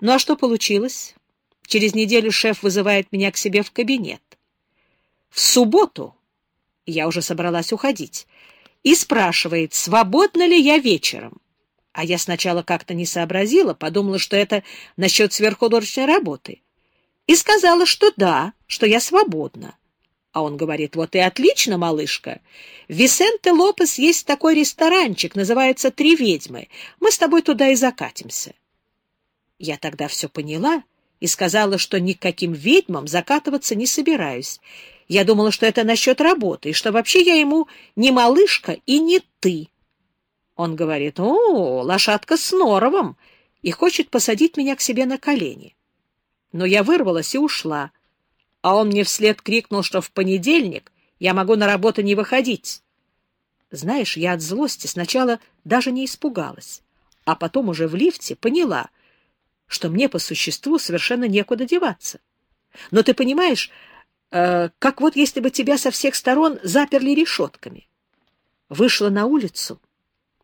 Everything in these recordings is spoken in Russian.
Ну а что получилось? Через неделю шеф вызывает меня к себе в кабинет. В субботу я уже собралась уходить, и спрашивает, свободна ли я вечером. А я сначала как-то не сообразила, подумала, что это насчет сверххудожественной работы. И сказала, что да, что я свободна. А он говорит, вот и отлично, малышка. В Висенте Лопес есть такой ресторанчик, называется «Три ведьмы». Мы с тобой туда и закатимся. Я тогда все поняла и сказала, что ни к каким ведьмам закатываться не собираюсь, я думала, что это насчет работы, и что вообще я ему не малышка и не ты. Он говорит, о, лошадка с норовом, и хочет посадить меня к себе на колени. Но я вырвалась и ушла, а он мне вслед крикнул, что в понедельник я могу на работу не выходить. Знаешь, я от злости сначала даже не испугалась, а потом уже в лифте поняла, что мне по существу совершенно некуда деваться. Но ты понимаешь, э, как вот если бы тебя со всех сторон заперли решетками. Вышла на улицу,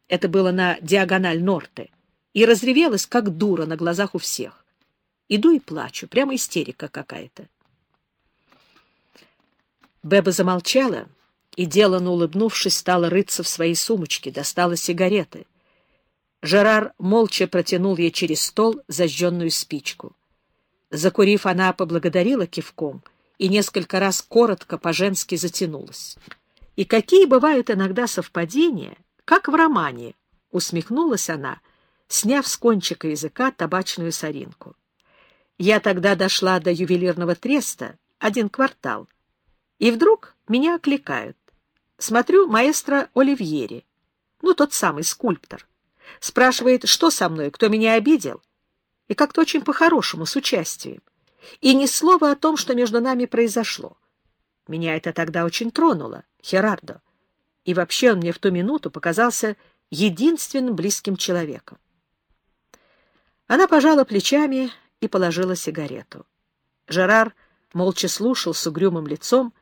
это было на диагональ Норте, и разревелась, как дура, на глазах у всех. Иду и плачу, прямо истерика какая-то. Беба замолчала и, деланно улыбнувшись, стала рыться в своей сумочке, достала сигареты. Жерар молча протянул ей через стол зажженную спичку. Закурив, она поблагодарила кивком — и несколько раз коротко по-женски затянулась. И какие бывают иногда совпадения, как в романе, усмехнулась она, сняв с кончика языка табачную соринку. Я тогда дошла до ювелирного треста, один квартал, и вдруг меня окликают. Смотрю маэстро Оливьери, ну, тот самый скульптор. Спрашивает, что со мной, кто меня обидел, и как-то очень по-хорошему, с участием и ни слова о том, что между нами произошло. Меня это тогда очень тронуло, Херардо, и вообще он мне в ту минуту показался единственным близким человеком. Она пожала плечами и положила сигарету. Жерар молча слушал с угрюмым лицом,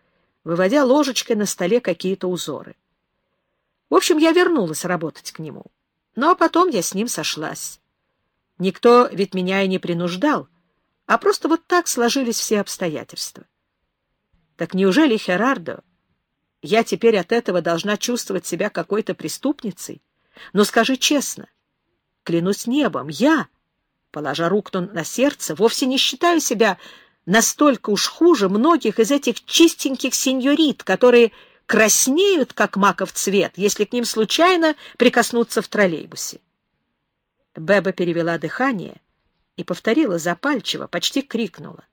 выводя ложечкой на столе какие-то узоры. В общем, я вернулась работать к нему. Ну, а потом я с ним сошлась. Никто ведь меня и не принуждал, а просто вот так сложились все обстоятельства. Так неужели, Херардо, я теперь от этого должна чувствовать себя какой-то преступницей? Но скажи честно, клянусь небом, я, положа руку на сердце, вовсе не считаю себя настолько уж хуже многих из этих чистеньких сеньорит, которые краснеют, как маков цвет, если к ним случайно прикоснуться в троллейбусе. Беба перевела дыхание — и повторила запальчиво, почти крикнула.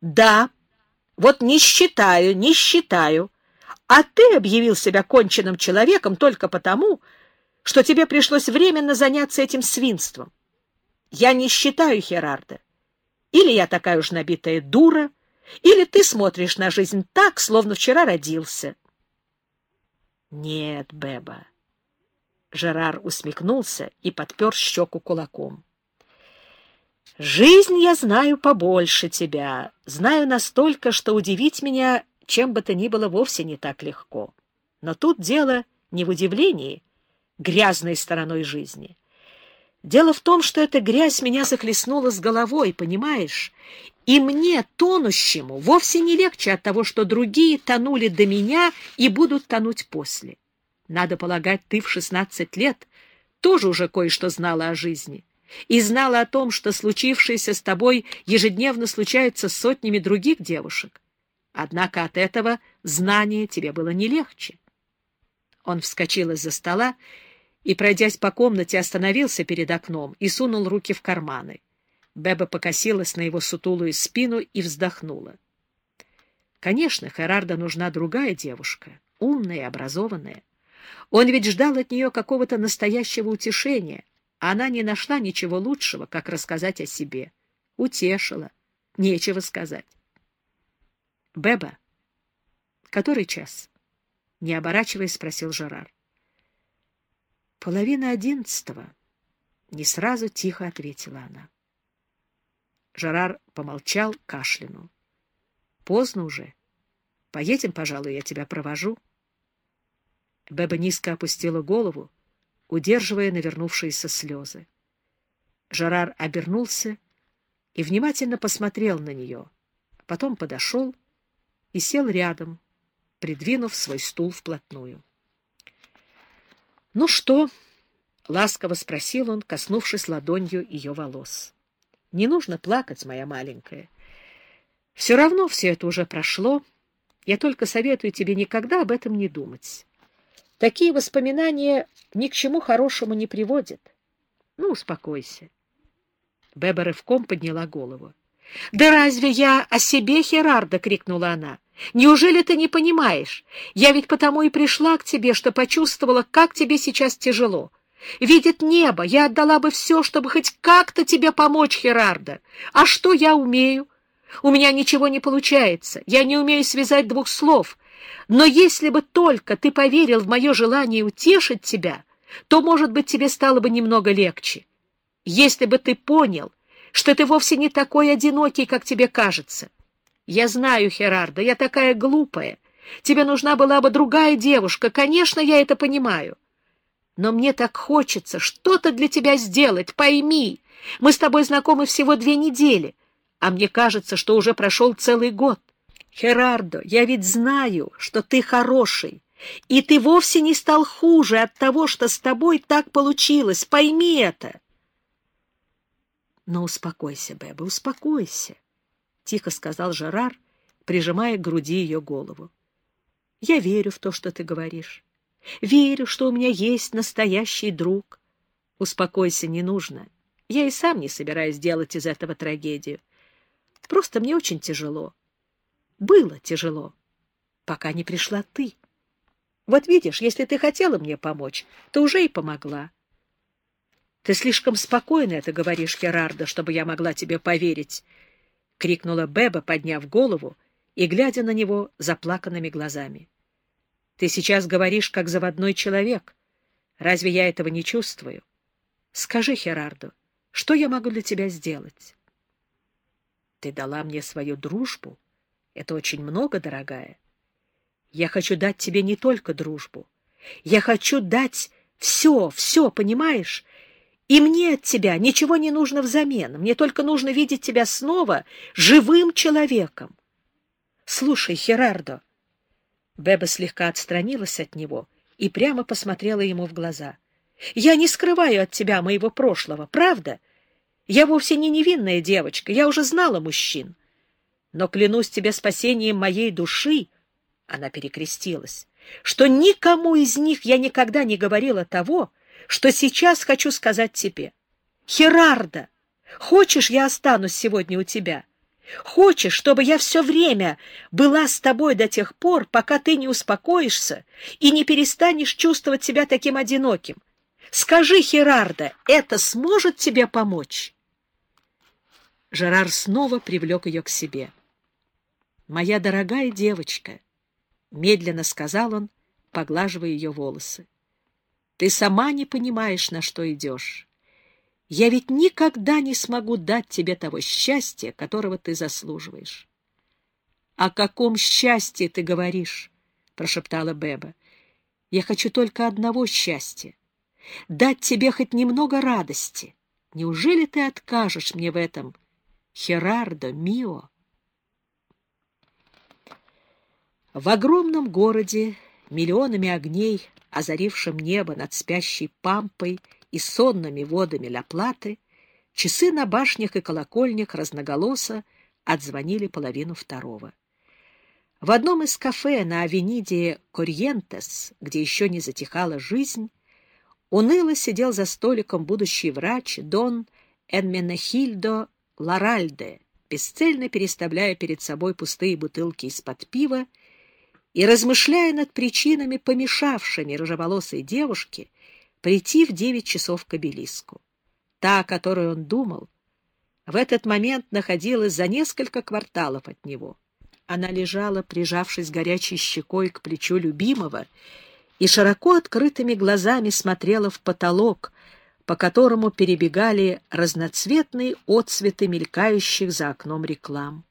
«Да, вот не считаю, не считаю. А ты объявил себя конченным человеком только потому, что тебе пришлось временно заняться этим свинством. Я не считаю Херарда. Или я такая уж набитая дура, или ты смотришь на жизнь так, словно вчера родился. Нет, Беба. Жерар усмехнулся и подпер щеку кулаком. Жизнь я знаю побольше тебя, знаю настолько, что удивить меня чем бы то ни было вовсе не так легко. Но тут дело не в удивлении грязной стороной жизни. Дело в том, что эта грязь меня захлестнула с головой, понимаешь? И мне, тонущему, вовсе не легче от того, что другие тонули до меня и будут тонуть после. Надо полагать, ты в шестнадцать лет тоже уже кое-что знала о жизни и знала о том, что случившееся с тобой ежедневно случается с сотнями других девушек. Однако от этого знания тебе было не легче. Он вскочил из-за стола и, пройдясь по комнате, остановился перед окном и сунул руки в карманы. Беба покосилась на его сутулую спину и вздохнула. Конечно, Херарда нужна другая девушка, умная и образованная. Он ведь ждал от нее какого-то настоящего утешения — она не нашла ничего лучшего, как рассказать о себе. Утешила. Нечего сказать. «Беба, который час?» Не оборачиваясь, спросил Жерар. «Половина одиннадцатого». Не сразу тихо ответила она. Жерар помолчал, кашлянул. «Поздно уже. Поедем, пожалуй, я тебя провожу». Беба низко опустила голову, удерживая навернувшиеся слезы. Жерар обернулся и внимательно посмотрел на нее, потом подошел и сел рядом, придвинув свой стул вплотную. — Ну что? — ласково спросил он, коснувшись ладонью ее волос. — Не нужно плакать, моя маленькая. Все равно все это уже прошло. Я только советую тебе никогда об этом не думать. Такие воспоминания ни к чему хорошему не приводят. Ну, успокойся. Беба рывком подняла голову. — Да разве я о себе, Херарда? — крикнула она. — Неужели ты не понимаешь? Я ведь потому и пришла к тебе, что почувствовала, как тебе сейчас тяжело. Видит небо, я отдала бы все, чтобы хоть как-то тебе помочь, Херарда. А что я умею? У меня ничего не получается, я не умею связать двух слов. Но если бы только ты поверил в мое желание утешить тебя, то, может быть, тебе стало бы немного легче. Если бы ты понял, что ты вовсе не такой одинокий, как тебе кажется. Я знаю, Херардо, я такая глупая. Тебе нужна была бы другая девушка, конечно, я это понимаю. Но мне так хочется что-то для тебя сделать, пойми. Мы с тобой знакомы всего две недели, а мне кажется, что уже прошел целый год. Херардо, я ведь знаю, что ты хороший, и ты вовсе не стал хуже от того, что с тобой так получилось. Пойми это. Но успокойся, Беба, успокойся, — тихо сказал Жерар, прижимая к груди ее голову. Я верю в то, что ты говоришь. Верю, что у меня есть настоящий друг. Успокойся, не нужно. Я и сам не собираюсь делать из этого трагедию. Просто мне очень тяжело. Было тяжело, пока не пришла ты. Вот видишь, если ты хотела мне помочь, то уже и помогла. Ты слишком спокойно это говоришь, Херардо, чтобы я могла тебе поверить, — крикнула Беба, подняв голову и глядя на него заплаканными глазами. Ты сейчас говоришь, как заводной человек. Разве я этого не чувствую? Скажи, Херардо, что я могу для тебя сделать? Ты дала мне свою дружбу. Это очень много, дорогая. Я хочу дать тебе не только дружбу. Я хочу дать все, все, понимаешь? И мне от тебя ничего не нужно взамен. Мне только нужно видеть тебя снова живым человеком. Слушай, Херардо. Беба слегка отстранилась от него и прямо посмотрела ему в глаза. Я не скрываю от тебя моего прошлого, правда? Я вовсе не невинная девочка, я уже знала мужчин. Но клянусь тебе спасением моей души, она перекрестилась, что никому из них я никогда не говорила того, что сейчас хочу сказать тебе. Херарда, хочешь, я останусь сегодня у тебя? Хочешь, чтобы я все время была с тобой до тех пор, пока ты не успокоишься и не перестанешь чувствовать себя таким одиноким? Скажи, Херарда, это сможет тебе помочь? Жерар снова привлек ее к себе. «Моя дорогая девочка», медленно сказал он, поглаживая ее волосы. Ты сама не понимаешь, на что идешь. Я ведь никогда не смогу дать тебе того счастья, которого ты заслуживаешь. — О каком счастье ты говоришь? — прошептала Беба. — Я хочу только одного счастья — дать тебе хоть немного радости. Неужели ты откажешь мне в этом, Херардо, Мио? В огромном городе, миллионами огней, озарившим небо над спящей пампой и сонными водами Ла-Платы, часы на башнях и колокольнях разноголосо отзвонили половину второго. В одном из кафе на авениде Корьентес, где еще не затихала жизнь, уныло сидел за столиком будущий врач Дон Энменехильдо Ларальде, бесцельно переставляя перед собой пустые бутылки из-под пива и размышляя над причинами, помешавшими рыжеволосой девушке прийти в девять часов к обелиску. Та, о которой он думал, в этот момент находилась за несколько кварталов от него. Она лежала, прижавшись горячей щекой к плечу любимого, и широко открытыми глазами смотрела в потолок, по которому перебегали разноцветные отцветы мелькающих за окном реклам.